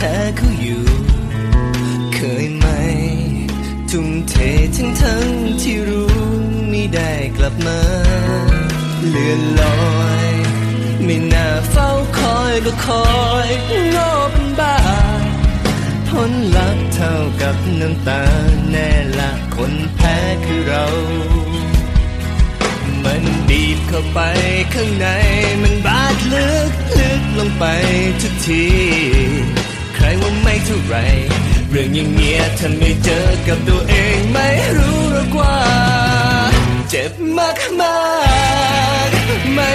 หาเขาอยู่ เคยไหม ทุ่มเททั้งทั้งที่รู้ไม่ได้กลับมา เลือนลอย ไม่น่าเฝ้าคอยก็คอยงอเป็นบ้าผนลักเท่ากับน้ำตาแน่ละคนแพ้คือเรา มันดีดเข้าไปข้างในมันบาดลึกลึกลงไปทุกที ไม่เรเรื่องอย่างเงี้ยท่าไม่เจอกับตัวเองไม่รู้หรอกว่า เจ็บมากมากไม่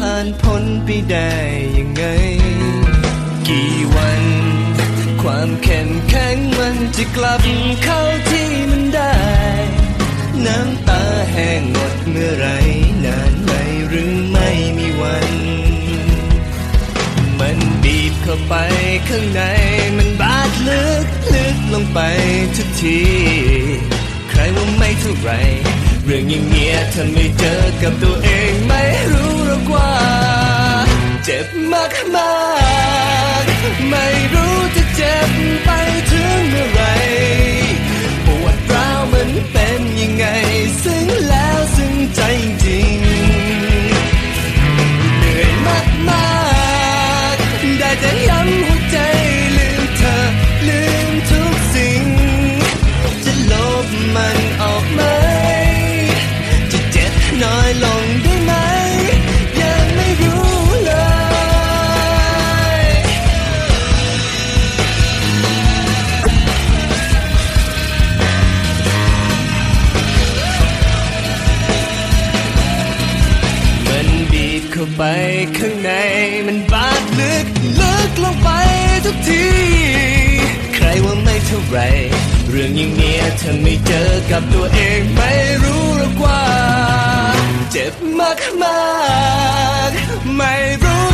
ผ่านพ้นไปได้ยังไง กี่วัน ความเข้มแข็งมันจะกลับเข้าที่มันได้ น้ำตาแห้งหมดเมื่อไหรนานไหมหรือไม่มีวัน มันบีบเข้าไปข้างในมันบาดลึกลึกลงไปทุกที ใครว่าไม่เท่าไร เรื่องอย่างเงี้ยถ้าไม่เจอกับตัว เเข้าไปข้างในมันบาดลึกลึกลงไปทุกที ใครว่าไม่เท่าไร เรื่องอย่างเนี้ยถ้าไม่เจอกับตัวเองไม่รู้หรอกว่า เจ็บมากมากไม่รู้